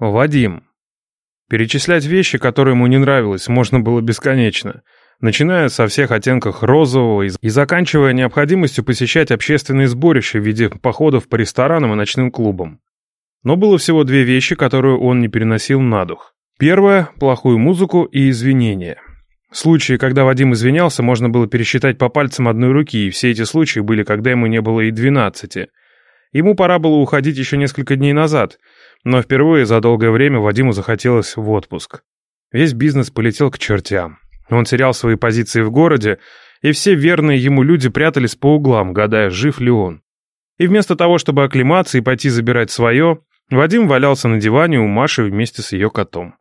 Вадим. Перечислять вещи, которые ему не нравилось, можно было бесконечно, начиная со всех оттенков розового и заканчивая необходимостью посещать общественные сборища в виде походов по ресторанам и ночным клубам. Но было всего две вещи, которые он не переносил на дух. Первое – плохую музыку и извинения. Случаи, когда Вадим извинялся, можно было пересчитать по пальцам одной руки, и все эти случаи были, когда ему не было и двенадцати. Ему пора было уходить еще несколько дней назад, но впервые за долгое время Вадиму захотелось в отпуск. Весь бизнес полетел к чертям. Он терял свои позиции в городе, и все верные ему люди прятались по углам, гадая, жив ли он. И вместо того, чтобы оклематься и пойти забирать свое, Вадим валялся на диване у Маши вместе с ее котом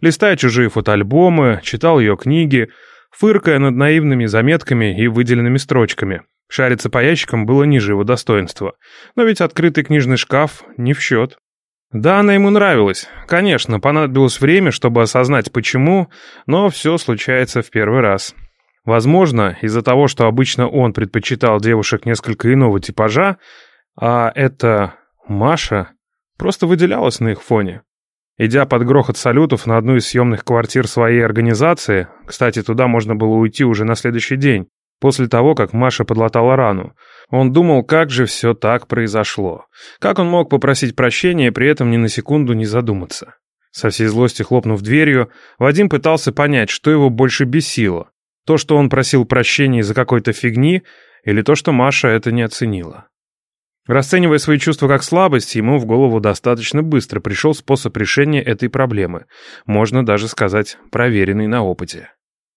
листая чужие фотоальбомы, читал ее книги, фыркая над наивными заметками и выделенными строчками. Шариться по ящикам было ниже его достоинства. Но ведь открытый книжный шкаф не в счет. Да, она ему нравилась. Конечно, понадобилось время, чтобы осознать почему, но все случается в первый раз. Возможно, из-за того, что обычно он предпочитал девушек несколько иного типажа, а это Маша просто выделялась на их фоне. Идя под грохот салютов на одну из съемных квартир своей организации, кстати, туда можно было уйти уже на следующий день, после того, как Маша подлатала рану, он думал, как же все так произошло. Как он мог попросить прощения при этом ни на секунду не задуматься? Со всей злости хлопнув дверью, Вадим пытался понять, что его больше бесило. То, что он просил прощения из-за какой-то фигни, или то, что Маша это не оценила. Расценивая свои чувства как слабость, ему в голову достаточно быстро пришел способ решения этой проблемы, можно даже сказать, проверенный на опыте.